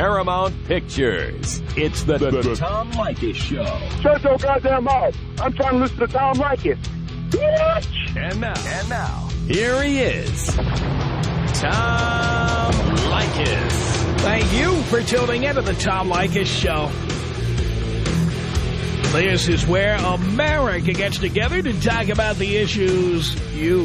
Paramount Pictures. It's the, the, the Tom Leykis Show. Shut your goddamn mouth. I'm trying to listen to Tom Leykis. Bitch! And now, and now, here he is, Tom Leykis. Thank you for tuning in to the Tom Leykis Show. This is where America gets together to talk about the issues you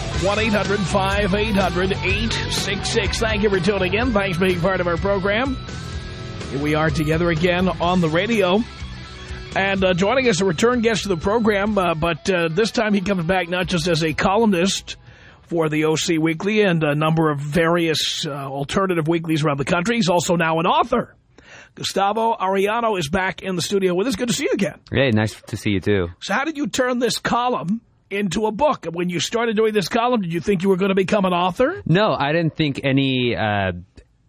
1-800-5800-866. Thank you for tuning in. Thanks for being part of our program. Here we are together again on the radio. And uh, joining us, a return guest to the program, uh, but uh, this time he comes back not just as a columnist for the OC Weekly and a number of various uh, alternative weeklies around the country. He's also now an author. Gustavo Arellano is back in the studio with us. Good to see you again. Hey, nice to see you too. So how did you turn this column into a book? When you started doing this column, did you think you were going to become an author? No, I didn't think any uh,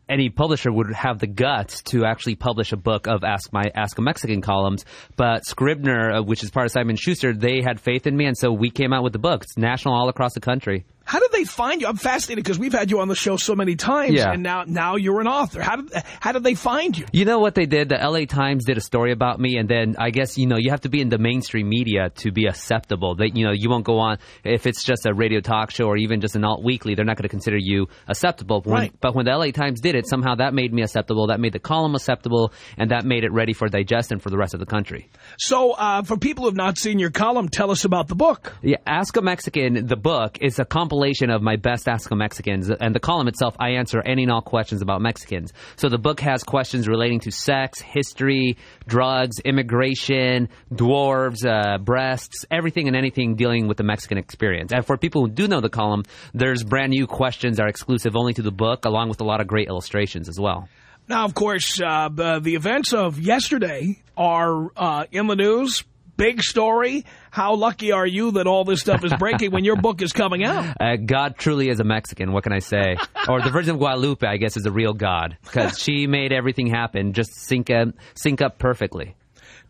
any publisher would have the guts to actually publish a book of Ask My Ask a Mexican columns. But Scribner, uh, which is part of Simon Schuster, they had faith in me, and so we came out with the book. It's national all across the country. How did they find you? I'm fascinated because we've had you on the show so many times, Yeah. and now now you're an author. How did how did they find you? You know what they did? The LA Times did a story about me, and then I guess you know you have to be in the mainstream media to be acceptable. That you know you won't go on if it's just a radio talk show or even just an alt weekly. They're not going to consider you acceptable. When- Right. But when the LA Times did it, somehow that made me acceptable. That made the column acceptable, and that made it ready for digestion for the rest of the country. So uh, for people who have not seen your column, tell us about the book. Yeah, Ask a Mexican, the book, is a compilation of my best Ask a Mexicans. And the column itself, I answer any and all questions about Mexicans. So the book has questions relating to sex, history, drugs, immigration, dwarves, uh, breasts, everything and anything dealing with the Mexican experience. And for people who do know the column, there's brand new questions that are exclusive only to the book, along with a lot of great illustrations as well. Now, of course, uh, the, the events of yesterday are uh, in the news. Big story. How lucky are you that all this stuff is breaking when your book is coming out? Uh, God truly is a Mexican. What can I say? or the Virgin of Guadalupe, I guess, is a real God because she made everything happen just sync up, sync up perfectly.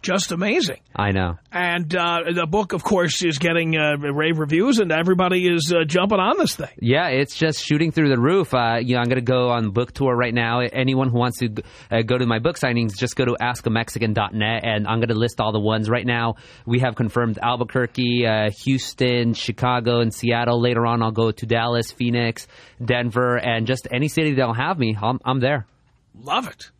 Just amazing. I know. And uh, the book, of course, is getting uh, rave reviews, and everybody is uh, jumping on this thing. Yeah, it's just shooting through the roof. Uh, you know, I'm going to go on book tour right now. Anyone who wants to uh, go to my book signings, just go to askamexican.net, and I'm going to list all the ones right now. We have confirmed Albuquerque, uh, Houston, Chicago, and Seattle. Later on, I'll go to Dallas, Phoenix, Denver, and just any city that'll have me. I'm, I'm there. Love it.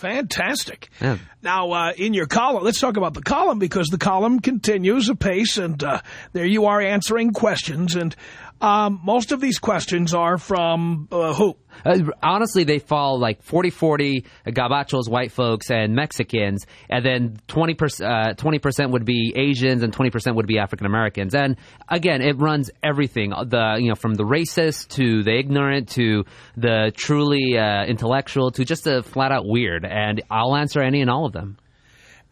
Fantastic. Yeah. Now, uh, in your column, let's talk about the column because the column continues apace, and uh, there you are answering questions. And um, most of these questions are from uh, who? Uh, honestly, they fall like 40-40 gabachos, white folks, and Mexicans, and then 20%, uh, 20% would be Asians and 20% would be African Americans. And again, it runs everything, the you know from the racist to the ignorant to the truly uh, intellectual to just a flat-out weird. And I'll answer any and all of them.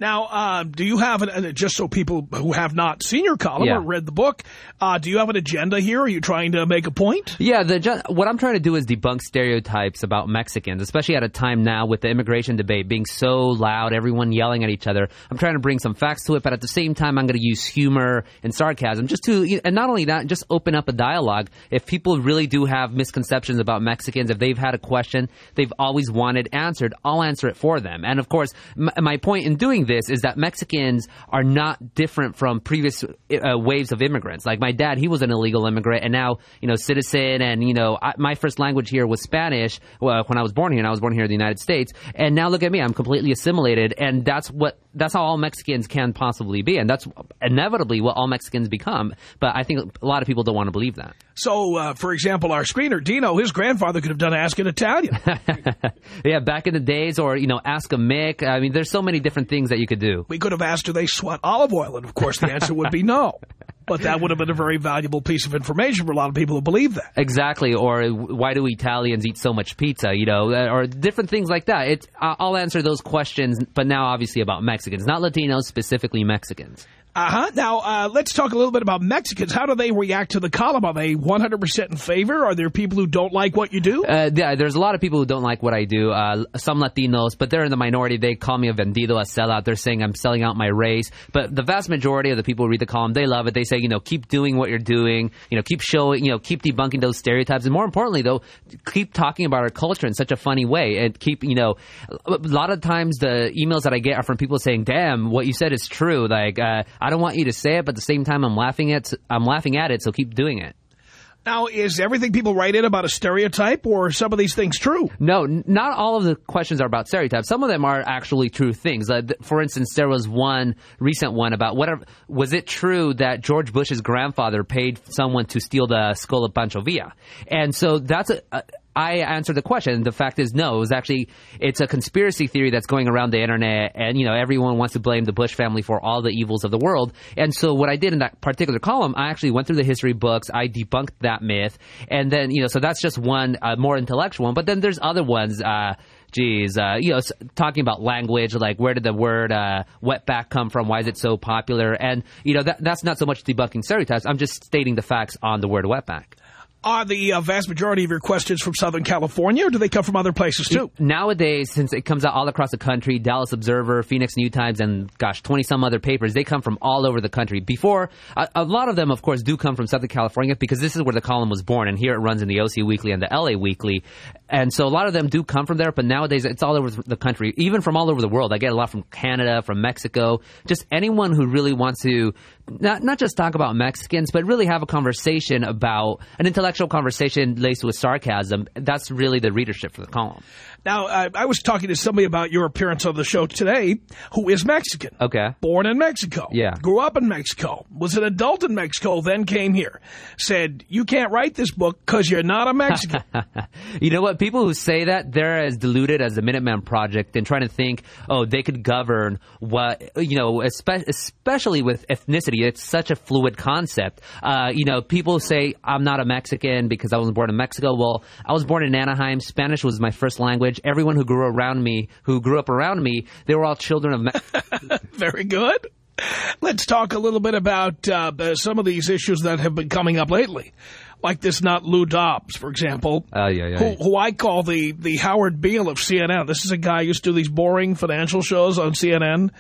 Now, uh, do you have, an, just so people who have not seen your column Yeah. or read the book, uh, do you have an agenda here? Are you trying to make a point? Yeah, the what I'm trying to do is debunk stereotypes about Mexicans, especially at a time now with the immigration debate being so loud, everyone yelling at each other. I'm trying to bring some facts to it, but at the same time, I'm going to use humor and sarcasm just to, and not only that, just open up a dialogue. If people really do have misconceptions about Mexicans, if they've had a question they've always wanted answered, I'll answer it for them. And of course, m- my point in doing this is that Mexicans are not different from previous uh, waves of immigrants. Like my dad, he was an illegal immigrant, and now you know citizen. And you know, I, my first language here was Spanish well, when I was born here, and I was born here in the United States. And now look at me, I'm completely assimilated, and that's what that's how all Mexicans can possibly be, and that's inevitably what all Mexicans become. But I think a lot of people don't want to believe that. So, uh, for example, our screener, Dino, his grandfather could have done Ask an Italian. yeah, back in the days, or, you know, ask a Mick. I mean, there's so many different things that you could do. We could have asked, do they sweat olive oil? And, of course, the answer would be no. But that would have been a very valuable piece of information for a lot of people who believe that. Exactly. Or why do Italians eat so much pizza, you know, or different things like that. It's, I'll answer those questions, but now obviously about Mexicans, not Latinos, specifically Mexicans. Uh-huh. Now, uh, let's talk a little bit about Mexicans. How do they react to the column? Are they 100% in favor? Are there people who don't like what you do? Uh, yeah, there's a lot of people who don't like what I do. Uh, some Latinos, but they're in the minority. They call me a vendido, a sellout. They're saying I'm selling out my race. But the vast majority of the people who read the column, they love it. They say, you know, keep doing what you're doing. You know, keep showing, you know, keep debunking those stereotypes. And more importantly, though, keep talking about our culture in such a funny way. And keep, you know, a lot of times the emails that I get are from people saying, damn, what you said is true. Like, uh, I don't want you to say it, but at the same time, I'm laughing at I'm laughing at it. So keep doing it. Now, is everything people write in about a stereotype, or some of these things true? No, not all of the questions are about stereotypes. Some of them are actually true things. Uh, for instance, there was one recent one about whatever was it true that George Bush's grandfather paid someone to steal the skull of Pancho Villa? And so that's a, a I answered the question. The fact is, no. It was actually it's a conspiracy theory that's going around the internet, and you know everyone wants to blame the Bush family for all the evils of the world. And so what I did in that particular column, I actually went through the history books. I debunked that myth, and then you know, so that's just one uh, more intellectual one. But then there's other ones. Uh, geez, uh, you know, talking about language, like where did the word uh, wetback come from? Why is it so popular? And you know, that, that's not so much debunking stereotypes. I'm just stating the facts on the word wetback. Are the uh, vast majority of your questions from Southern California, or do they come from other places, too? Nowadays, since it comes out all across the country, Dallas Observer, Phoenix New Times, and, gosh, 20-some other papers, they come from all over the country. Before, a, a, lot of them, of course, do come from Southern California because this is where the column was born, and here it runs in the OC Weekly and the LA Weekly. And so a lot of them do come from there, but nowadays it's all over the country, even from all over the world. I get a lot from Canada, from Mexico, just anyone who really wants to not not just talk about Mexicans, but really have a conversation about an intellectual conversation laced with sarcasm. That's really the readership for the column. Now, I, I, was talking to somebody about your appearance on the show today who is Mexican. Okay. Born in Mexico. Yeah. Grew up in Mexico. Was an adult in Mexico, then came here. Said, you can't write this book because you're not a Mexican. you know what? People who say that, they're as deluded as the Minuteman Project and trying to think, oh, they could govern what, you know, especially with ethnicity. It's such a fluid concept. Uh, you know, people say, I'm not a Mexican because I was born in Mexico. Well, I was born in Anaheim. Spanish was my first language language. Everyone who grew around me, who grew up around me, they were all children of... Very good. Let's talk a little bit about uh, some of these issues that have been coming up lately. Like this not Lou Dobbs, for example, uh, yeah, yeah, who, who, I call the, the Howard Beale of CNN. This is a guy who used to do these boring financial shows on CNN.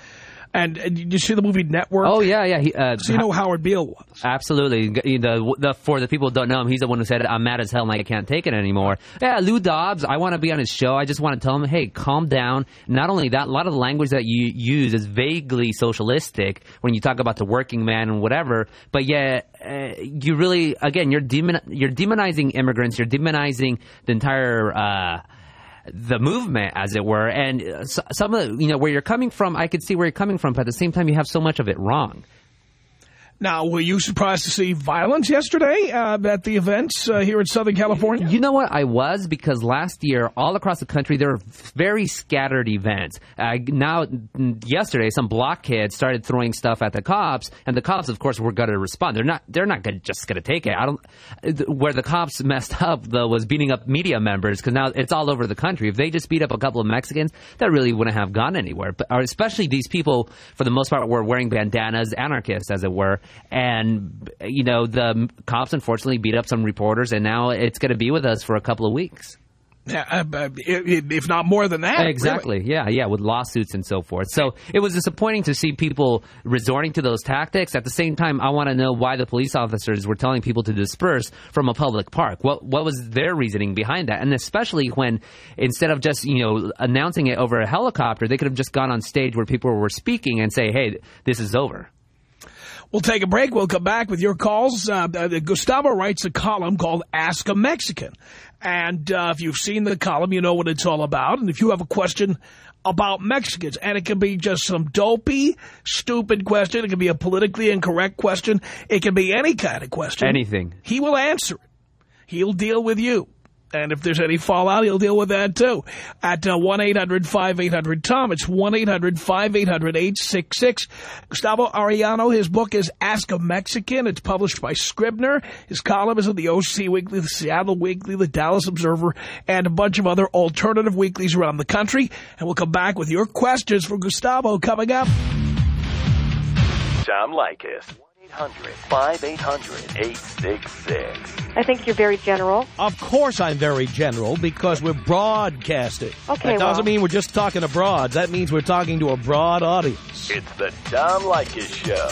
And, and did you see the movie Network? Oh, yeah, yeah. He, uh, so you know Howard Beale was. Absolutely. The, the, for the people who don't know him, he's the one who said, I'm mad as hell and I can't take it anymore. Yeah, Lou Dobbs, I want to be on his show. I just want to tell him, hey, calm down. Not only that, a lot of the language that you use is vaguely socialistic when you talk about the working man and whatever. But yeah, uh, you really, again, you're, demon, you're demonizing immigrants. You're demonizing the entire... Uh, the movement, as it were. And uh, some of the, you know, where you're coming from, I could see where you're coming from, but at the same time, you have so much of it wrong. Now, were you surprised to see violence yesterday uh, at the events uh, here in Southern California? You know what? I was because last year, all across the country, there were very scattered events. Uh, now, yesterday, some block kids started throwing stuff at the cops, and the cops, of course, were going to respond. They're not. They're not gonna, just going to take it. I don't. Where the cops messed up though was beating up media members because now it's all over the country. If they just beat up a couple of Mexicans, that really wouldn't have gone anywhere. But especially these people, for the most part, were wearing bandanas, anarchists, as it were and you know the cops unfortunately beat up some reporters, and now it's going to be with us for a couple of weeks. Yeah, uh, if not more than that. Exactly. Really. Yeah, yeah, with lawsuits and so forth. So it was disappointing to see people resorting to those tactics. At the same time, I want to know why the police officers were telling people to disperse from a public park. What what was their reasoning behind that? And especially when instead of just you know announcing it over a helicopter, they could have just gone on stage where people were speaking and say, "Hey, this is over." We'll take a break. We'll come back with your calls. Uh, uh, Gustavo writes a column called Ask a Mexican. And uh, if you've seen the column, you know what it's all about. And if you have a question about Mexicans, and it can be just some dopey, stupid question. It can be a politically incorrect question. It can be any kind of question. Anything. He will answer it. he'll deal with you. And if there's any fallout, he'll deal with that, too. At uh, 1-800-5800-TOM. It's 1-800-5800-866. Gustavo Arellano, his book is Ask a Mexican. It's published by Scribner. His column is in the OC Weekly, the Seattle Weekly, the Dallas Observer, and a bunch of other alternative weeklies around the country. And we'll come back with your questions for Gustavo coming up. Tom Leykis. 1-800-5800-866. I think you're very general. Of course I'm very general because we're broadcasting. Okay, That doesn't well- mean we're just talking to broads. That means we're talking to a broad audience. It's the Tom Leykis Show.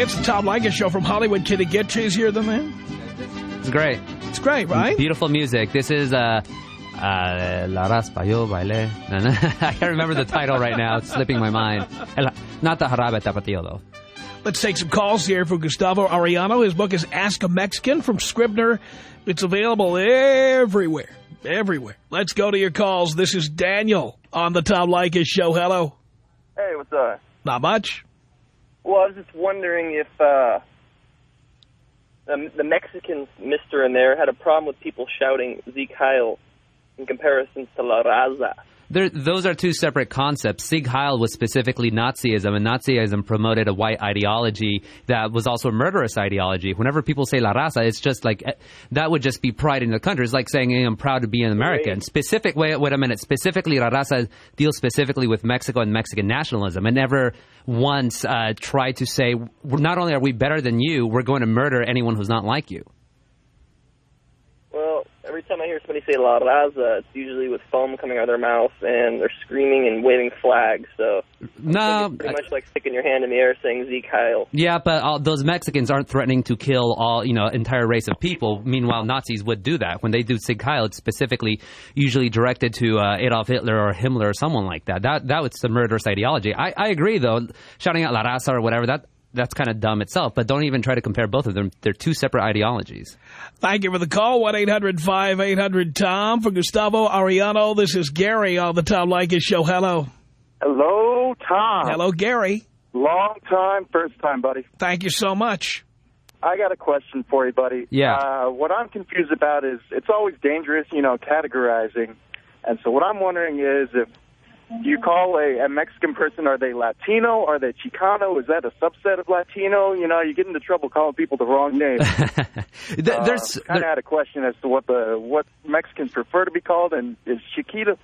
It's the Tom Leykis Show from Hollywood. Can it get cheesier than that? It's great. It's great, right? Beautiful music. This is uh, uh, La Raspa Yo Baile. I can't remember the title right now. It's slipping my mind. El- Not the Jarabe Tapatio, though. Let's take some calls here for Gustavo Arellano. His book is Ask a Mexican from Scribner. It's available everywhere. Everywhere. Let's go to your calls. This is Daniel on the Tom Leykis Show. Hello. Hey, what's up? Not much. Well, I was just wondering if uh, the, the Mexican mister in there had a problem with people shouting Sieg Heil in comparison to La Raza. There, those are two separate concepts. Sieg Heil was specifically Nazism, and Nazism promoted a white ideology that was also a murderous ideology. Whenever people say La Raza, it's just like eh, that would just be pride in the country. It's like saying hey, I'm proud to be an American. Right. Specific. Wait, wait a minute. Specifically, La Raza deals specifically with Mexico and Mexican nationalism, and never once uh, tried to say not only are we better than you, we're going to murder anyone who's not like you. Every time I hear somebody say La Raza, it's usually with foam coming out of their mouth and they're screaming and waving flags. So No, it's pretty much like sticking your hand in the air saying Sieg Heil. Yeah, but all, those Mexicans aren't threatening to kill all, you know, entire race of people. Meanwhile, Nazis would do that. When they do Sieg Heil, it's specifically usually directed to uh, Adolf Hitler or Himmler or someone like that. That that was the murderous ideology. I, I agree, though. Shouting out La Raza or whatever, that that's kind of dumb itself. But don't even try to compare both of them. They're two separate ideologies. Thank you for the call. 1-800-5800-TOM. For Gustavo Arellano, this is Gary on the Tom Leykis Show. Hello. Hello, Tom. Hello, Gary. Long time, first time, buddy. Thank you so much. I got a question for you, buddy. Yeah. Uh, what I'm confused about is it's always dangerous, you know, categorizing. And so what I'm wondering is if you call a, a Mexican person, are they Latino? Are they Chicano? Is that a subset of Latino? You know, you get into trouble calling people the wrong name. Th- Uh, There's kind of had a question as to what the what Mexicans prefer to be called, and is Chiquita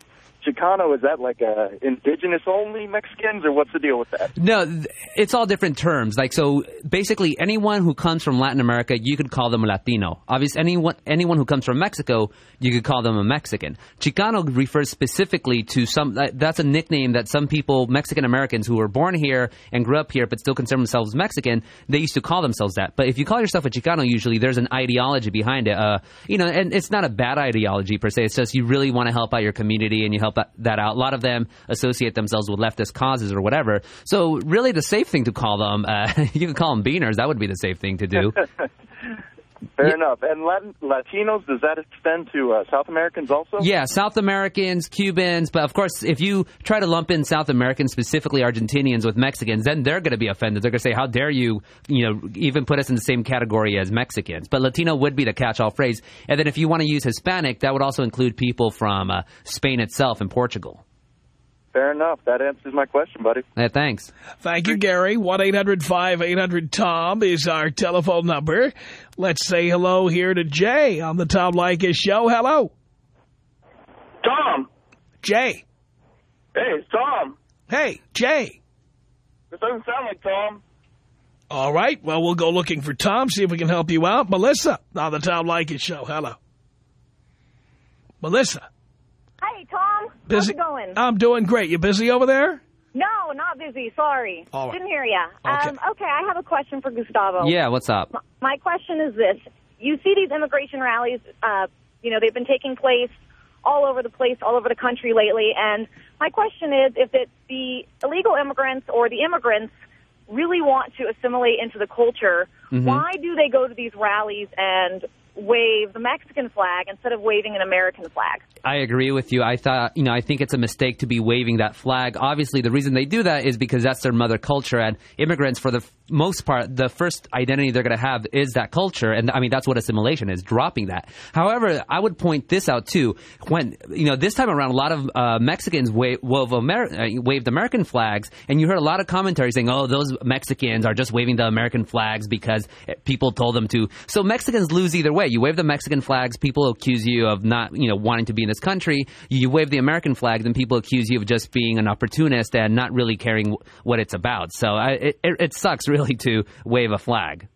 Chicano is that like a indigenous only Mexicans, or what's the deal with that? No, it's all different terms. Like so, basically, anyone who comes from Latin America, you could call them a Latino. Obviously, anyone anyone who comes from Mexico, you could call them a Mexican. Chicano refers specifically to some. That's a nickname that some people, Mexican Americans who were born here and grew up here, but still consider themselves Mexican, they used to call themselves that. But if you call yourself a Chicano, usually there's an ideology behind it. Uh, you know, and it's not a bad ideology per se. It's just you really want to help out your community and you help that, out. A lot of them associate themselves with leftist causes or whatever. So really, the safe thing to call them, uh, you could call them beaners. That would be the safe thing to do. Fair enough. And Latin, Latinos, does that extend to uh, South Americans also? Yeah, South Americans, Cubans, but of course, if you try to lump in South Americans, specifically Argentinians, with Mexicans, then they're going to be offended. They're going to say, "How dare you, you know, even put us in the same category as Mexicans?" But Latino would be the catch-all phrase. And then if you want to use Hispanic, that would also include people from uh, Spain itself and Portugal. Fair enough. That answers my question, buddy. Yeah, thanks. Thank you, Gary. 1-800-5800-TOM is our telephone number. Let's say hello here to Jay on the Tom Leykis Show. Hello, Tom! Jay. Hey, it's Tom. Hey, Jay. This doesn't sound like Tom. All right, well, we'll go looking for Tom, see if we can help you out. Melissa on the Tom Leykis Show. Hello. Melissa. Hi, Tom. Busy? How's it going? I'm doing great. You busy over there? no, not busy. Sorry. All right. Didn't hear ya. Okay. Um, okay, I have a question for Gustavo. Yeah, what's up? M- My question is this. You see these immigration rallies, uh, you know, they've been taking place all over the place, all over the country lately. And my question is if it's the illegal immigrants or the immigrants really want to assimilate into the culture, Mhm. why do they go to these rallies and wave the Mexican flag instead of waving an American flag? I agree with you. I thought, you know, I think it's a mistake to be waving that flag. Obviously, the reason they do that is because that's their mother culture, and immigrants, for the most part, the first identity they're going to have is that culture, and I mean that's what assimilation is, dropping that. However, I would point this out too. When you know this time around, a lot of uh, Mexicans wove uh, waved American flags, and you heard a lot of commentary saying, "Oh, those Mexicans are just waving the American flags because people told them to." So Mexicans lose either way. You wave the Mexican flags, people accuse you of not, you know, wanting to be in this country. You wave the American flag, then people accuse you of just being an opportunist and not really caring wh- what it's about. So I, it, it sucks really to wave a flag.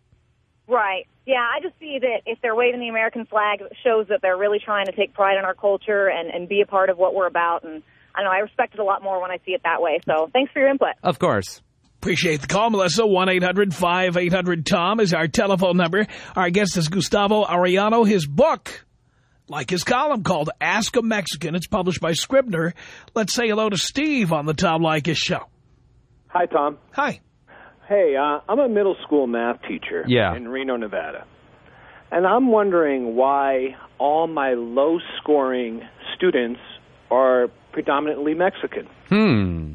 Right. Yeah, I just see that if they're waving the American flag, it shows that they're really trying to take pride in our culture and, and be a part of what we're about. And I know I respect it a lot more when I see it that way. So thanks for your input. Of course. Appreciate the call, Melissa. 1-800-5800-TOM is our telephone number. Our guest is Gustavo Arellano. His book, like his column called Ask a Mexican, it's published by Scribner. Let's say hello to Steve on the Tom Leykis show. Hi, Tom. Hi. Hey, uh, I'm a middle school math teacher Yeah. in Reno, Nevada. And I'm wondering why all my low scoring students are predominantly Mexican. Hmm.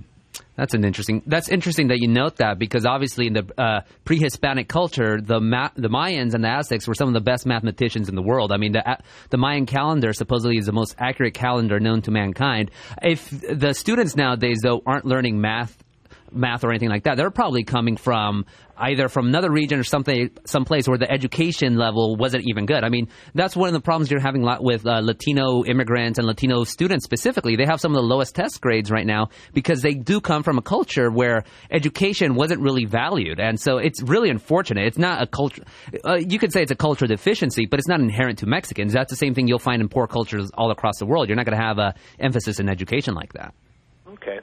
That's an interesting. That's interesting that you note that because obviously in the uh, pre-Hispanic culture, the Ma- the Mayans and the Aztecs were some of the best mathematicians in the world. I mean, the the Mayan calendar supposedly is the most accurate calendar known to mankind. If the students nowadays though aren't learning math math or anything like that. They're probably coming from either from another region or something, someplace where the education level wasn't even good. I mean, that's one of the problems you're having a lot with uh, Latino immigrants and Latino students specifically. They have some of the lowest test grades right now because they do come from a culture where education wasn't really valued, and so it's really unfortunate. It's not a culture. Uh, you could say it's a culture deficiency, but it's not inherent to Mexicans. That's the same thing you'll find in poor cultures all across the world. You're not going to have a emphasis in education like that. Okay.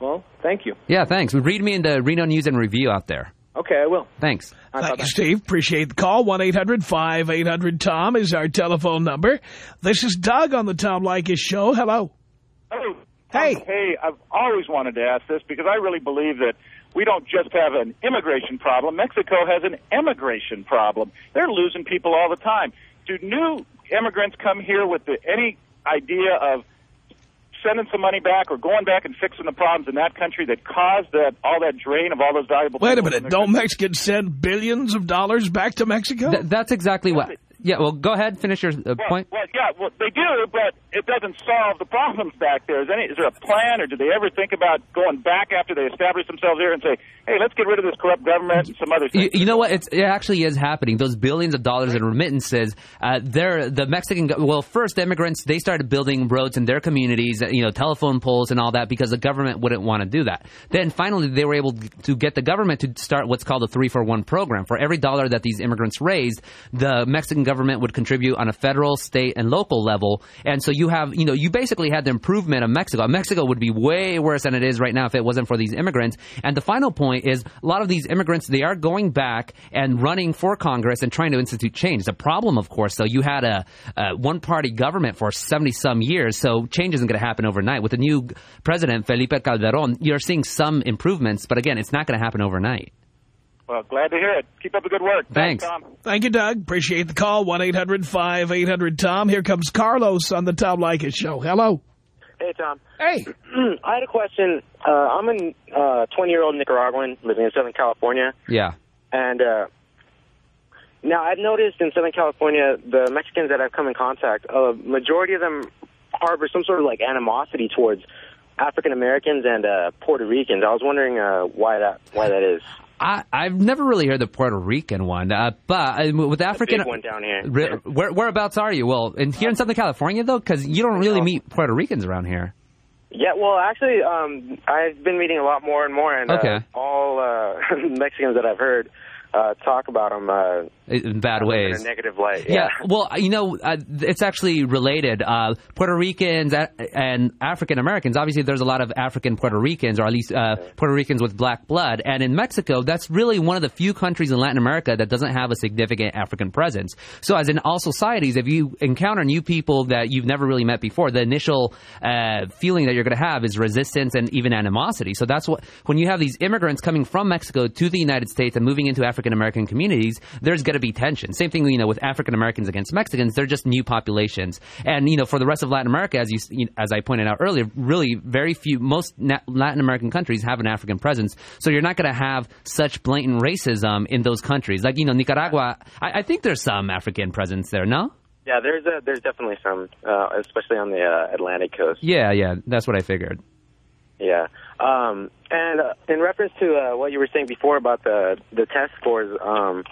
Well, thank you. Yeah, thanks. Read me in the Reno News and Review out there. Okay, I will. Thanks. All right, Thank bye-bye. you, Steve. Appreciate the call. 1-800-5800-TOM is our telephone number. This is Doug on the Tom Leykis show. Hello. Oh, Hey. Um, hey, I've always wanted to ask this because I really believe that we don't just have an immigration problem. Mexico has an immigration problem. They're losing people all the time. Do new immigrants come here with the, any idea of sending some money back or going back and fixing the problems in that country that caused that all that drain of all those valuable Wait a minute. Don't country? Mexicans send billions of dollars back to Mexico? Th- that's exactly what. Yeah, well, go ahead, finish your uh, Well, point. well, yeah, well, they do, but it doesn't solve the problems back there. Is, any, is there a plan, or do they ever think about going back after they establish themselves here and say, hey, let's get rid of this corrupt government and some other You, things? you know what? It's, it actually is happening. Those billions of dollars in remittances. Uh, they're the Mexican. Well, first the immigrants they started building roads in their communities, uh, you know, telephone poles and all that because the government wouldn't want to do that. Then finally they were able to get the government to start what's called a three for one program. For every dollar that these immigrants raised, the Mexican government would contribute on a federal, state, and local level. And so you have, you know, you basically had the improvement of Mexico. Mexico would be way worse than it is right now if it wasn't for these immigrants. And the final point is a lot of these immigrants, they are going back and running for Congress and trying to institute change. The problem, of course, though, you had a, a one party government for 70 some years, so change isn't going to happen overnight. With the new president, Felipe Calderon, you're seeing some improvements, but again, it's not going to happen overnight. Well, glad to hear it. Keep up the good work. Thanks. Tom. Thank you, Doug. Appreciate the call. 1-800-5800-TOM. Here comes Carlos on the Tom Leykis show. Hello. Hey, Tom. Hey. I had a question. Uh, I'm a 20-year-old Nicaraguan living in Southern California, Yeah. and uh, now I've noticed in Southern California, the Mexicans that I've come in contact, a majority of them harbor some sort of like animosity towards African Americans and uh, Puerto Ricans. I was wondering uh, why that why that is. I, I've never really heard the Puerto Rican one, uh, but uh, with African, one down here. Re- where, whereabouts are you? Well, in, here in Southern California, though, because you don't really meet Puerto Ricans around here. Yeah, well, actually, um, I've been meeting a lot more and more, and Okay. uh, all uh, Mexicans that I've heard uh, talk about them uh, in bad ways. in a negative light. Yeah, well, you know, uh, it's actually related. Uh, Puerto Ricans and African Americans. Obviously, there's a lot of African Puerto Ricans, or at least uh, Puerto Ricans with black blood. And in Mexico, that's really one of the few countries in Latin America that doesn't have a significant African presence. So, as in all societies, if you encounter new people that you've never really met before, the initial uh, feeling that you're going to have is resistance and even animosity. So that's what when you have these immigrants coming from Mexico to the United States and moving into African American communities, there's going to be tension. Same thing, you know, with African Americans against Mexicans. They're just new populations, and you know, for the rest of Latin America, as you you- as I pointed out earlier, really very few most Latin American countries have an African presence. So you're not going to have such blatant racism in those countries. Like you know, Nicaragua. I, I think there's some African presence there. No. Yeah, there's a, there's definitely some, uh, especially on the uh, Atlantic coast. Yeah, yeah, that's what I figured. Yeah. Um, and uh, in reference to uh, what you were saying before about the the test scores, um,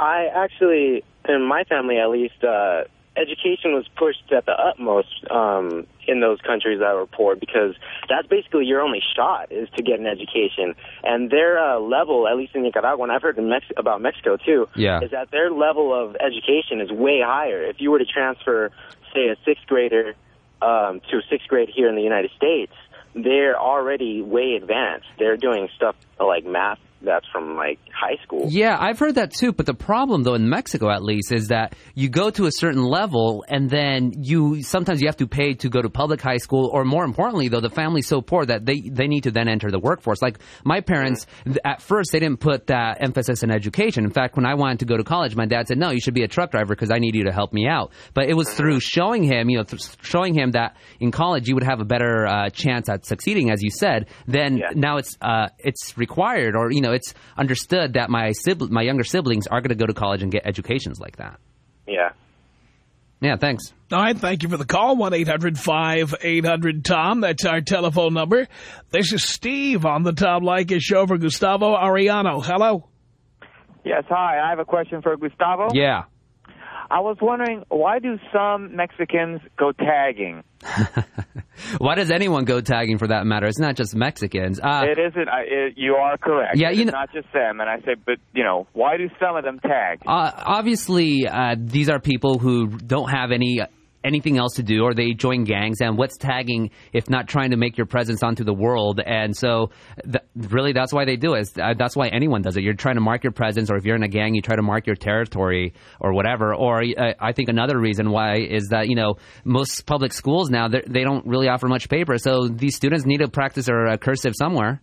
I actually, in my family at least, uh, education was pushed at the utmost um, in those countries that were poor because that's basically your only shot is to get an education. And their uh, level, at least in Nicaragua, and I've heard in Mex- about Mexico too, Yeah. is that their level of education is way higher. If you were to transfer, say, a sixth grader um, to sixth grade here in the United States, they're already way advanced. They're doing stuff like math that's from like high school. Yeah, I've heard that too. But the problem, though, in Mexico at least, is that you go to a certain level, and then you sometimes you have to pay to go to public high school, or more importantly, though, the family's so poor that they they need to then enter the workforce. Like my parents, at first, they didn't put that emphasis in education. In fact, when I wanted to go to college, my dad said, "No, you should be a truck driver because I need you to help me out." But it was through showing him, you know, th- showing him that in college you would have a better uh, chance at succeeding, as you said. Then now it's uh, it's required, or you know, it's understood that my sibling, my younger siblings are going to go to college and get educations like that. Yeah. Yeah, thanks. All right, thank you for the call. 1-800-5800-TOM. That's our telephone number. This is Steve on the Tom Leykis show for Gustavo Arellano. Hello. Yes, hi. I have a question for Gustavo. Yeah. I was wondering, why do some Mexicans go tagging? Why does anyone go tagging for that matter? It's not just Mexicans. Uh, it isn't. I it, you are correct. Yeah, It's you know- not just them. And I say, but you know, why do some of them tag? Uh, obviously, uh, these are people who don't have any anything else to do, or they join gangs. And what's tagging if not trying to make your presence onto the world? And so, th- really, that's why they do it. Uh, That's why anyone does it. You're trying to mark your presence, or if you're in a gang, you try to mark your territory or whatever. Or uh, I think another reason why is that you know most public schools now they don't really offer much paper, so these students need to practice their uh, cursive somewhere.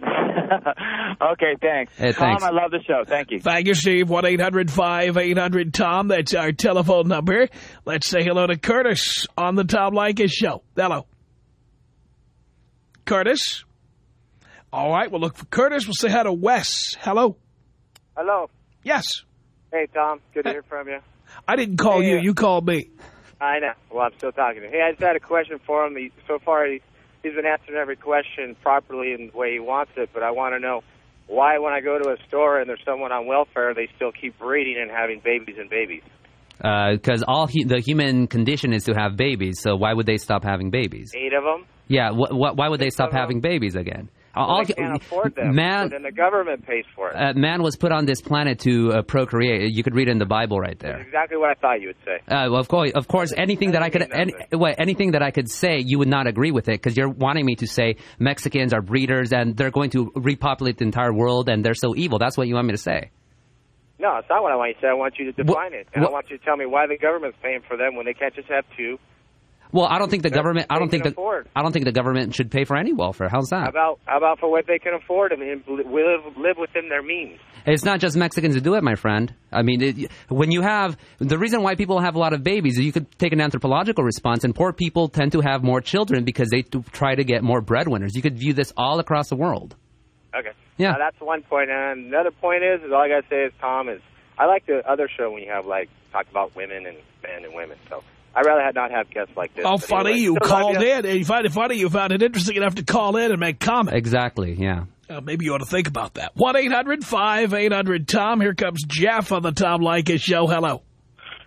okay, thanks. Hey, Tom. I love the show. Thank you. Thank you, Steve. 1-800-5800-TOM. That's our telephone number. Let's say hello to Curtis on the Tom Leykis show. Hello. Curtis. All right, we'll look for Curtis. We'll say hi to Wes. Hello. Hello. Yes. Hey, Tom. Good to hear from you. I didn't call Hey, you. uh, You called me. I know. Well, I'm still talking to you. Hey, I just had a question for him. He, so far, he, he's been answering every question properly in the way he wants it, but I want to know why when I go to a store and there's someone on welfare, they still keep breeding and having babies and babies. Uh, because all hu- the human condition is to have babies, so why would they stop having babies? Eight of them. Yeah, wh- wh- why would they stop having babies again? All- they can't afford them. Man, and the government pays for it. uh, man was put on this planet to uh, procreate. You could read it in the Bible right there. exactly what I thought you would say. Uh, well, of course, of course, anything that I could, any, what, anything that I could say, you would not agree with it because you're wanting me to say Mexicans are breeders and they're going to repopulate the entire world and they're so evil. That's what you want me to say. No, it's not what I want you to say. I want you to define it, and what- I want you to tell me why the government's paying for them when they can't just have two. Well, I don't think the government. I don't think the. afford. I don't think the government should pay for any welfare. How's How that? about how about for what they can afford? I mean, live live within their means. It's not just Mexicans who do it, my friend. I mean, it, when you have the reason why people have a lot of babies, you could take an anthropological response, and poor people tend to have more children because they do try to get more breadwinners. You could view this all across the world. Okay. Yeah. Now, that's one point. And another point is, is all I gotta say is, Tom, is I like the other show when you have like talk about women and men and women. So I'd rather not have guests like this. Oh, funny. anyway, you called in. And you find it funny. You found it interesting enough to call in and make comment. Exactly. Yeah. Uh, maybe you ought to think about that. 1-800-5800-TOM. Here comes Jeff on the Tom Likas show. Hello.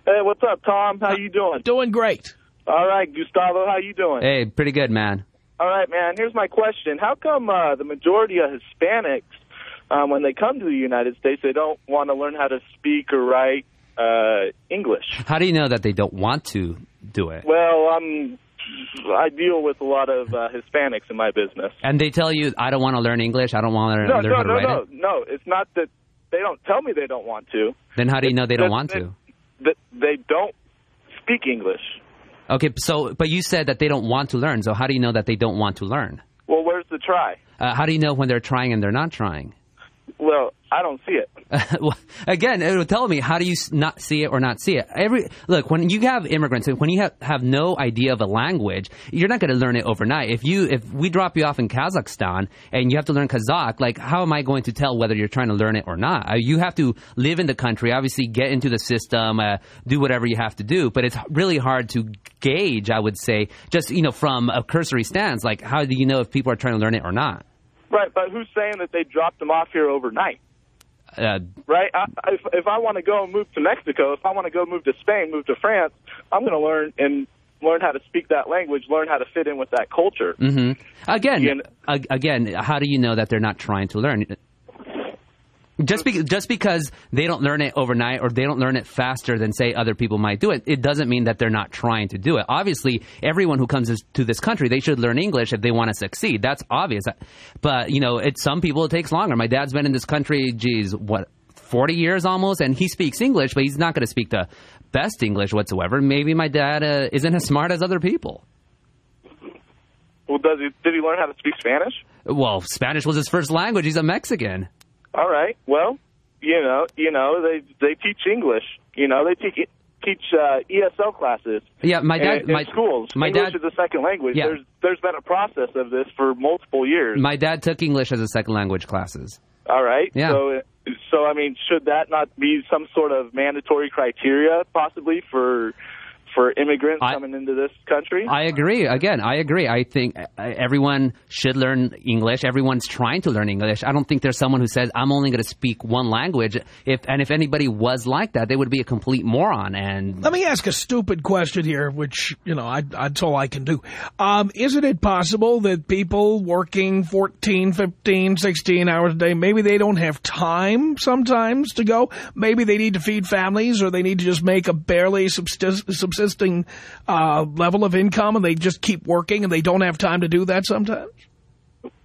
Hey, what's up, Tom? How you doing? Doing great. All right, Gustavo, how you doing? Hey, pretty good, man. All right, man. Here's my question: How come uh, the majority of Hispanics um, when they come to the United States, they don't want to learn how to speak or write uh, English. How do you know that they don't want to do it? Well, I'm I deal with a lot of uh, Hispanics in my business. And they tell you, I don't want to learn English. I don't want to No, learn no, how to no, write no, it. no. It's not that they don't tell me they don't want to. Then how do you know they don't want to? That they don't speak English. Okay, so but you said that they don't want to learn. So how do you know that they don't want to learn? Well, where's the try? Uh, how do you know when they're trying and they're not trying? Well, I don't see it. Well, Again, it would tell me how do you not see it or not see it. Every look when you have immigrants, when you have, have no idea of a language, you're not going to learn it overnight. If you if we drop you off in Kazakhstan and you have to learn Kazakh, like how am I going to tell whether you're trying to learn it or not? Uh, you have to live in the country, obviously get into the system, uh, do whatever you have to do. But it's really hard to gauge. I would say just you know from a cursory stance, like how do you know if people are trying to learn it or not? Right, but who's saying that they dropped them off here overnight? Uh, Right? I, if if I want to go and move to Mexico, if I want to go move to Spain, move to France, I'm going to learn and learn how to speak that language, learn how to fit in with that culture. hmm Again, ag- again, how do you know that they're not trying to learn? Just be- just because they don't learn it overnight or they don't learn it faster than say other people might do it, it doesn't mean that they're not trying to do it. Obviously, everyone who comes to this country, they should learn English if they want to succeed. That's obvious. But you know, it's some people it takes longer. My dad's been in this country, geez, what 40 years almost, and he speaks English, but he's not going to speak the best English whatsoever. Maybe my dad uh, isn't as smart as other people. Well, does he, did he learn how to speak Spanish? Well, Spanish was his first language. He's a Mexican. All right. Well, you know, you know, they they teach English. You know, they teach teach uh, ESL classes. Yeah, my dad- in, in my- schools. my English dad- is a second language. Yeah. There's there's been a process of this for multiple years. My dad took English as a second language classes. All right. Yeah. So, so I mean, should that not be some sort of mandatory criteria, possibly for for immigrants coming into this country? I agree. Again, I agree. I think uh, everyone should learn English. Everyone's trying to learn English. I don't think there's someone who says I'm only going to speak one language. If and if anybody was like that, they would be a complete moron. And Let me ask a stupid question here, which, you know, I, that's all I can do. Um, isn't it possible that people working 14, 15, 16 hours a day, maybe they don't have time sometimes to go? Maybe they need to feed families or they need to just make a barely subsist subsisting uh, level of income and they just keep working and they don't have time to do that sometimes?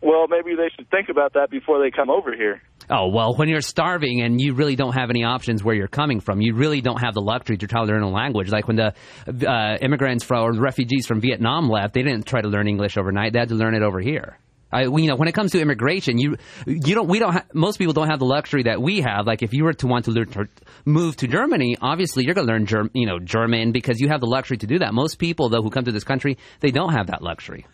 Well, maybe they should think about that before they come over here. oh well, when you're starving and you really don't have any options where you're coming from, you really don't have the luxury to try to learn a language. Like when the uh, immigrants from or the refugees from Vietnam left, they didn't try to learn English overnight. They had to learn it over here. I, you know, when it comes to immigration, you you don't we don't ha- most people don't have the luxury that we have. Like if you were to want to learn to move to Germany, obviously you're going to learn you know German because you have the luxury to do that. Most people though who come to this country, they don't have that luxury.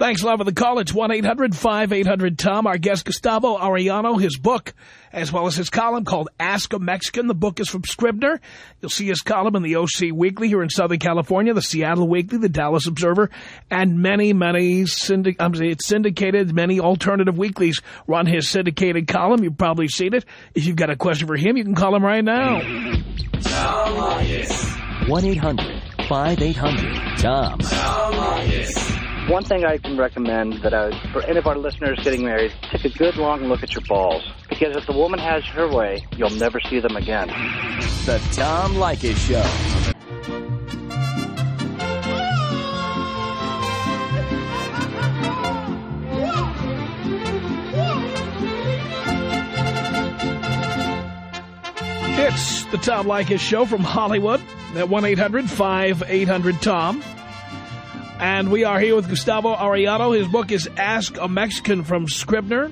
Thanks a lot for the call. It's 1-800-5800-TOM. Our guest, Gustavo Arellano, his book, as well as his column called Ask a Mexican. The book is from Scribner. You'll see his column in the OC Weekly here in Southern California, the Seattle Weekly, the Dallas Observer, and many, many syndic I'm saying it's syndicated, many alternative weeklies run his syndicated column. You've probably seen it. If you've got a question for him, you can call him right now. Tom Leykis. 1-800-5800-TOM. One thing I can recommend that I, for any of our listeners getting married, take a good long look at your balls. Because if the woman has her way, you'll never see them again. The Tom Leykis Show. It's the Tom Leykis Show from Hollywood at 1-800-5800-TOM. And we are here with Gustavo Arellano. His book is Ask a Mexican from Scribner.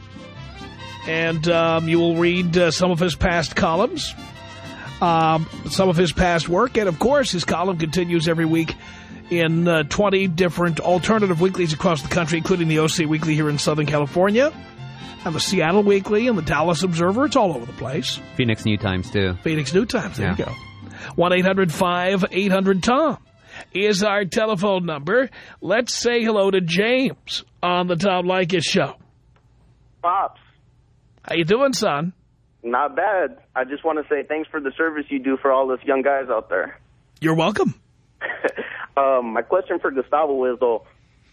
And um, you will read uh, some of his past columns, um, some of his past work. And, of course, his column continues every week in uh, 20 different alternative weeklies across the country, including the OC Weekly here in Southern California, and the Seattle Weekly and the Dallas Observer. It's all over the place. Phoenix New Times too. Phoenix New Times. There Yeah. you go. 1-800-5800-TOM is our telephone number. Let's say hello to James on the Tom Leykis Show. Pops, How you doing, son? not bad. I just want to say thanks for the service you do for all us young guys out there. You're welcome. Um, my question for Gustavo is, though,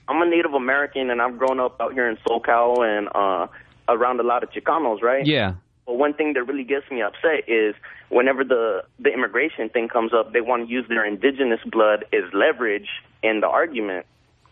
I'm a Native American and I've grown up out here in SoCal, and uh, around a lot of Chicanos, right? Yeah. But one thing that really gets me upset is whenever the the immigration thing comes up, they want to use their indigenous blood as leverage in the argument,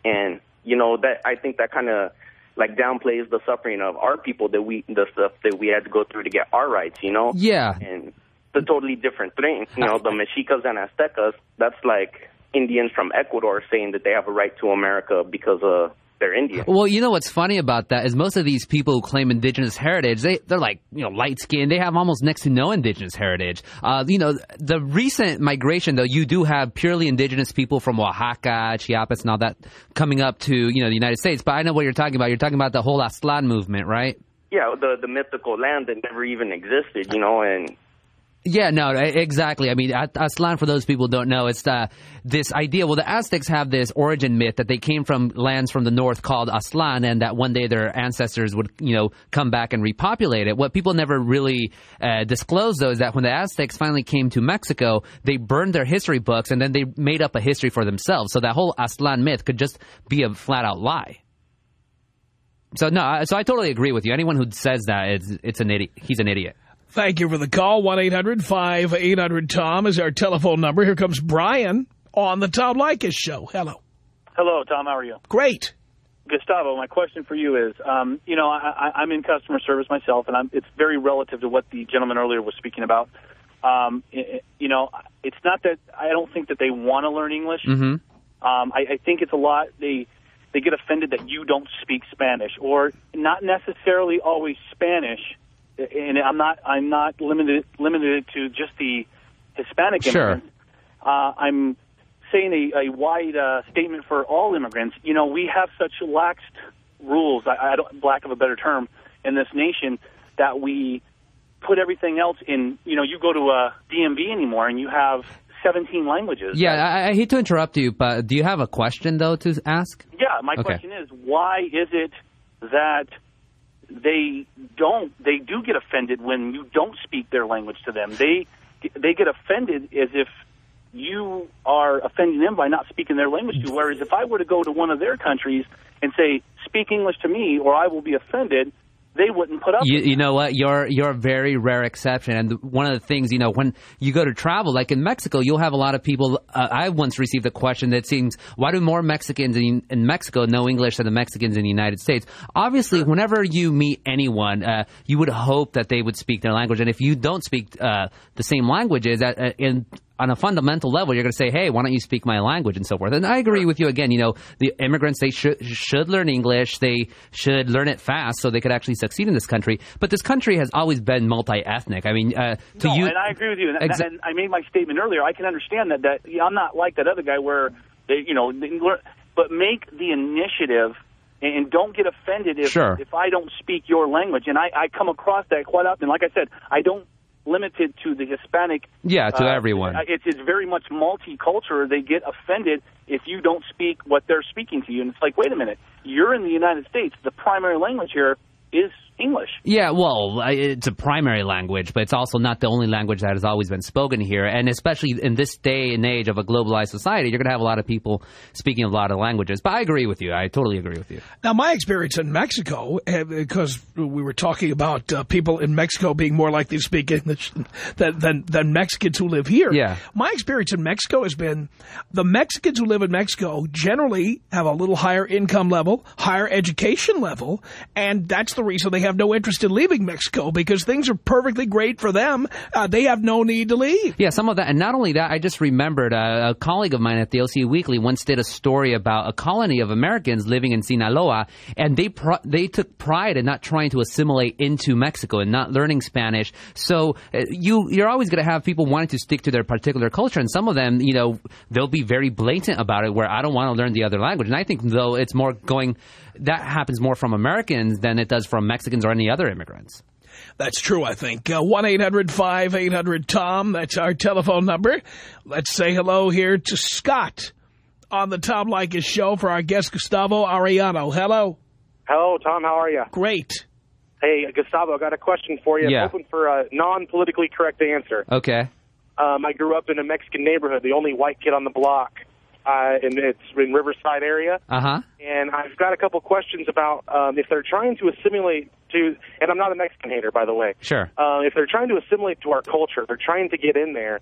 and you know that I think that kind of like downplays the suffering of our people that we the stuff that we had to go through to get our rights, you know? Yeah. And the totally different thing. You know, the Mexicas and Aztecas, that's like Indians from Ecuador saying that they have a right to America because uh they're Indian. Well, you know what's funny about that is most of these people who claim indigenous heritage, they they're like you know light skinned. They have almost next to no indigenous heritage. Uh, you know, the recent migration though, you do have purely indigenous people from Oaxaca, Chiapas, and all that coming up to you know the United States. But I know what you're talking about. You're talking about the whole Aztlan movement, right? Yeah, the the mythical land that never even existed, you know, and Yeah, no, exactly. I mean, Aztlan, for those people don't know, it's uh, this idea. Well, the Aztecs have this origin myth that they came from lands from the north called Aztlan, and that one day their ancestors would, you know, come back and repopulate it. What people never really uh, disclose, though, is that when the Aztecs finally came to Mexico, they burned their history books and then they made up a history for themselves. So that whole Aztlan myth could just be a flat out lie. So no, so I totally agree with you. Anyone who says that, it's, it's an idiot. He's an idiot. Thank you for the call. 1-800-5800-TOM is our telephone number. Here comes Brian on the Tom Leykis show. Hello. Hello, Tom. How are you? Great. Gustavo, my question for you is, um, you know, I, I, I'm in customer service myself, and I'm, it's very relative to what the gentleman earlier was speaking about. Um, i i- you know, it's not that I don't think that they want to learn English. Mm-hmm. Um, I, I think it's a lot. They they get offended that you don't speak Spanish, or not necessarily always Spanish. And I'm not I'm not limited limited to just the Hispanic Sure. immigrants. Uh, I'm saying a, a wide uh, statement for all immigrants. You know, we have such laxed rules, I, I don't, lack of a better term, in this nation that we put everything else in. You know, you go to a DMV anymore and you have 17 languages. Yeah, I, I hate to interrupt you, but do you have a question though to ask? Yeah, my Okay. question is, why is it that they don't they do get offended when you don't speak their language to them? They they get offended as if you are offending them by not speaking their language to. Whereas if I were to go to one of their countries and say, "Speak English to me," or I will be offended, they wouldn't put up. You, with you know what? You're you're a very rare exception, and one of the things you know when you go to travel, like in Mexico, you'll have a lot of people. Uh, I once received a question that seems, why do more Mexicans in, in Mexico know English than the Mexicans in the United States? Obviously, whenever you meet anyone, uh, you would hope that they would speak their language, and if you don't speak uh, the same languages, at, uh, in on a fundamental level, you're going to say, "Hey, why don't you speak my language?" and so forth. And I agree with you again. You know, the immigrants they should should learn English. They should learn it fast so they could actually succeed in this country. But this country has always been multi-ethnic. I mean, uh, to no, you, and I agree with you. And, Exa- and I made my statement earlier. I can understand that. That yeah, I'm not like that other guy where they, you know, they learn, but make the initiative and don't get offended if Sure. if I don't speak your language. And I, I come across that quite often. Like I said, I don't limit it to the Hispanic. Yeah, to uh, everyone. It's it's very much multicultural. They get offended if you don't speak what they're speaking to you, and it's like, wait a minute, you're in the United States. The primary language here is English. Yeah, well, it's a primary language, but it's also not the only language that has always been spoken here. And especially in this day and age of a globalized society, you're going to have a lot of people speaking a lot of languages. But I agree with you. I totally agree with you. Now, my experience in Mexico, eh, because we were talking about uh, people in Mexico being more likely to speak English than, than, than Mexicans who live here. Yeah. My experience in Mexico has been the Mexicans who live in Mexico generally have a little higher income level, higher education level, and that's the reason they have no interest in leaving Mexico because things are perfectly great for them. Uh, they have no need to leave. Yeah, some of that. And not only that, I just remembered uh, a colleague of mine at the OC Weekly once did a story about a colony of Americans living in Sinaloa, and they they took pride in not trying to assimilate into Mexico and not learning Spanish. So uh, you you're always going to have people wanting to stick to their particular culture, and some of them, you know, they'll be very blatant about it, where I don't want to learn the other language. And I think though it's more going that happens more from Americans than it does from Mexicans or any other immigrants. That's true, I think. Uh, 1-800-5800-TOM. That's our telephone number. Let's say hello here to Scott on the Tom Leykis show for our guest, Gustavo Arellano. Hello. Hello, Tom. How are you? Great. Hey, Gustavo, I got a question for you. Yeah. I'm hoping for a non-politically correct answer. Okay. Um, I grew up in a Mexican neighborhood, the only white kid on the block, uh, and it's in Riverside area. Uh huh. And I've got a couple questions about um, if they're trying to assimilate to, and I'm not a Mexican hater, by the way. Sure. Uh, if they're trying to assimilate to our culture, they're trying to get in there.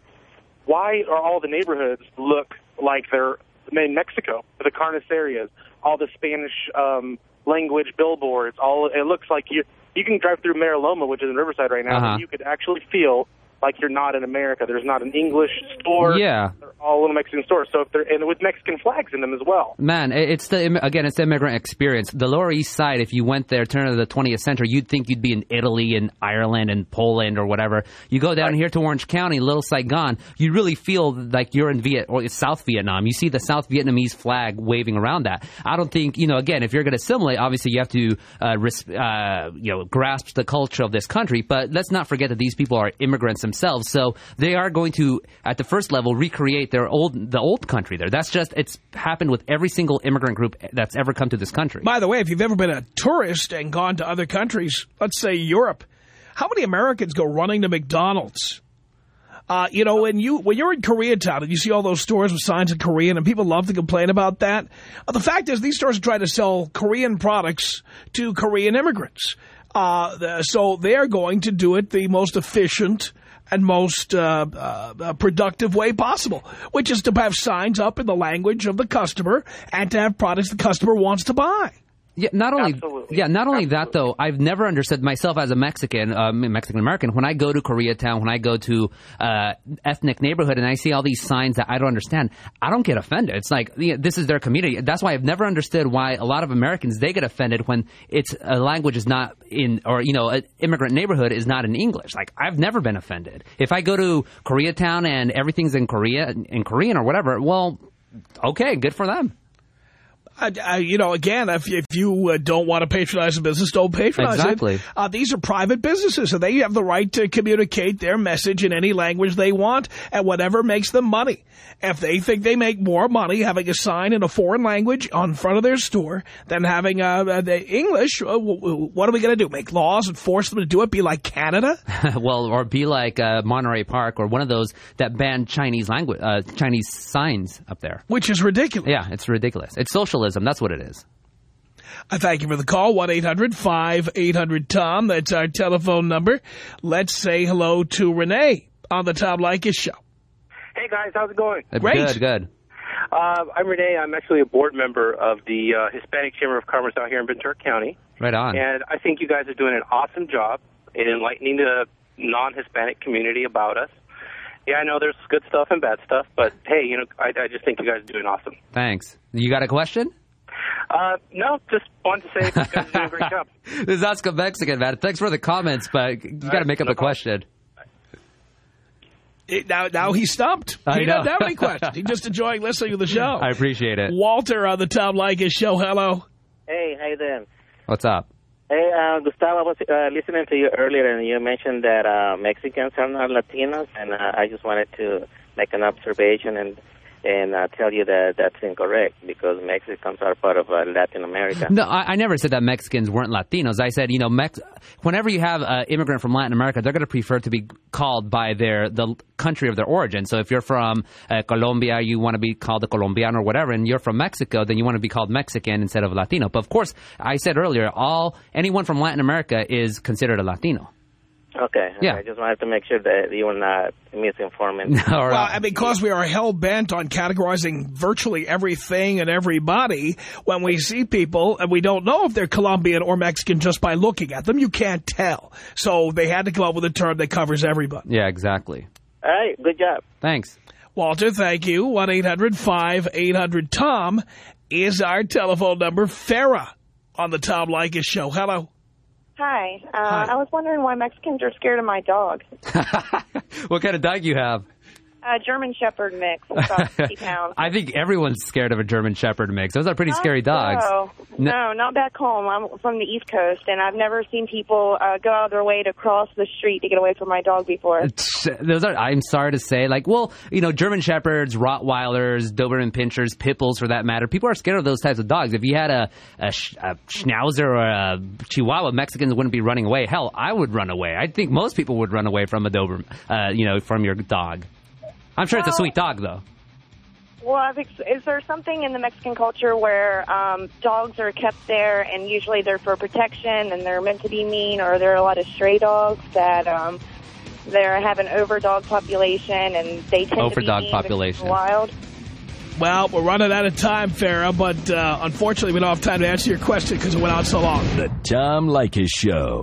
Why are all the neighborhoods look like they're in Mexico? The carnicerias, all the Spanish um, language billboards. All it looks like you. You can drive through Mariloma, which is in Riverside right now, Uh-huh. and you could actually feel like you're not in America. There's not an English store. Yeah. They're all little Mexican stores. So if they're and with Mexican flags in them as well. Man, it's the again, it's the immigrant experience. The Lower East Side. If you went there, turn of the 20th century, you'd think you'd be in Italy and Ireland and Poland or whatever. You go down here to Orange County, Little Saigon, you really feel like you're in Viet or South Vietnam. You see the South Vietnamese flag waving around that. I don't think you know. Again, if you're going to assimilate, obviously you have to uh, uh, you know grasp the culture of this country. But let's not forget that these people are immigrants themselves, so they are going to, at the first level, recreate their old the old country there. That's just it's happened with every single immigrant group that's ever come to this country. By the way, if you've ever been a tourist and gone to other countries, let's say Europe, how many Americans go running to McDonald's? Uh, you know, when you when you're in Koreatown and you see all those stores with signs in Korean and people love to complain about that, uh, the fact is these stores trying to sell Korean products to Korean immigrants. Uh, so they're going to do it the most efficient and most uh, uh, productive way possible, which is to have signs up in the language of the customer and to have products the customer wants to buy. Yeah, not only yeah, not only that though. I've never understood myself as a Mexican, um, Mexican American. When I go to Koreatown, when I go to uh, ethnic neighborhood, and I see all these signs that I don't understand, I don't get offended. It's like yeah, this is their community. That's why I've never understood why a lot of Americans they get offended when it's a language is not in or you know an immigrant neighborhood is not in English. Like I've never been offended. If I go to Koreatown and everything's in Korea in Korean or whatever, well, okay, good for them. I, I, you know, again, if, if you uh, don't want to patronize a business, don't patronize Exactly. it. Uh, these are private businesses, and they have the right to communicate their message in any language they want and whatever makes them money. If they think they make more money having a sign in a foreign language on front of their store than having uh, uh, the English, uh, what are we going to do? Make laws and force them to do it? Be like Canada? well, or be like uh, Monterey Park or one of those that ban Chinese language, uh, Chinese signs up there. Which is ridiculous. Yeah, it's ridiculous. It's socialism. That's what it is. I thank you for the call, 1-800-5800-TOM. That's our telephone number. Let's say hello to Renee on the Tom Leykis Show. Hey guys, how's it going? Great. Good, good. Uh, I'm Renee. I'm actually a board member of the uh, Hispanic Chamber of Commerce out here in Ventura County, Right on. and I think you guys are doing an awesome job in enlightening the non-Hispanic community about us. Yeah, I know there's good stuff and bad stuff, but hey, you know, I, I just think you guys are doing awesome. Thanks. You got a question? Uh, no, just wanted to say you guys are doing a great job. this is Ask a Mexican, man. Thanks for the comments, but you got to make up a question. It, now, now he's stumped. I he know. doesn't have any questions. He's just enjoying listening to the show. I appreciate it. Walter on the Tom Leykis Show. Hello. Hey, how you doing? What's up? Hey, uh, Gustavo, I was uh, listening to you earlier, and you mentioned that uh, Mexicans are not Latinos, and uh, I just wanted to make an observation and and I tell you that that's incorrect because Mexicans are part of uh, Latin America. No, I, I never said that Mexicans weren't Latinos. I said, you know, Mex- whenever you have an immigrant from Latin America, they're going to prefer to be called by their the country of their origin. So if you're from uh, Colombia, you want to be called a Colombian or whatever, and you're from Mexico, then you want to be called Mexican instead of Latino. But of course, I said earlier, all anyone from Latin America is considered a Latino. Okay. Yeah. I just wanted to make sure that you were not misinforming. Well, and because we are hell-bent on categorizing virtually everything and everybody, when we see people, and we don't know if they're Colombian or Mexican just by looking at them, you can't tell. So they had to come up with a term that covers everybody. Yeah, exactly. All right, good job. Thanks. Walter, thank you. 1-800-5800-TOM is our telephone number. Farah on the Tom Leykis Show. Hello. Hi. Uh, I was wondering why Mexicans are scared of my dog. What kind of dog you have? A German Shepherd mix, about 50 pounds. I think everyone's scared of a German Shepherd mix. Those are pretty scary dogs. No, No- no, not back home. I'm from the East Coast, and I've never seen people uh, go out of their way to cross the street to get away from my dog before. Those are, I'm sorry to say, like, well, you know, German Shepherds, Rottweilers, Doberman Pinschers, Pit Bulls for that matter. People are scared of those types of dogs. If you had a, a, sh- a Schnauzer or a Chihuahua, Mexicans wouldn't be running away. Hell, I would run away. I think most people would run away from a Doberman, uh, you know, from your dog. I'm sure it's a sweet dog, though. Well, I think, is there something in the Mexican culture where um, dogs are kept there and usually they're for protection and they're meant to be mean, or there are there a lot of stray dogs that um, they have an overdog population and they tend to be mean population. wild? Well, we're running out of time, Farrah, but uh, unfortunately we don't have time to answer your question because it went on so long. The Tom Leykis Show.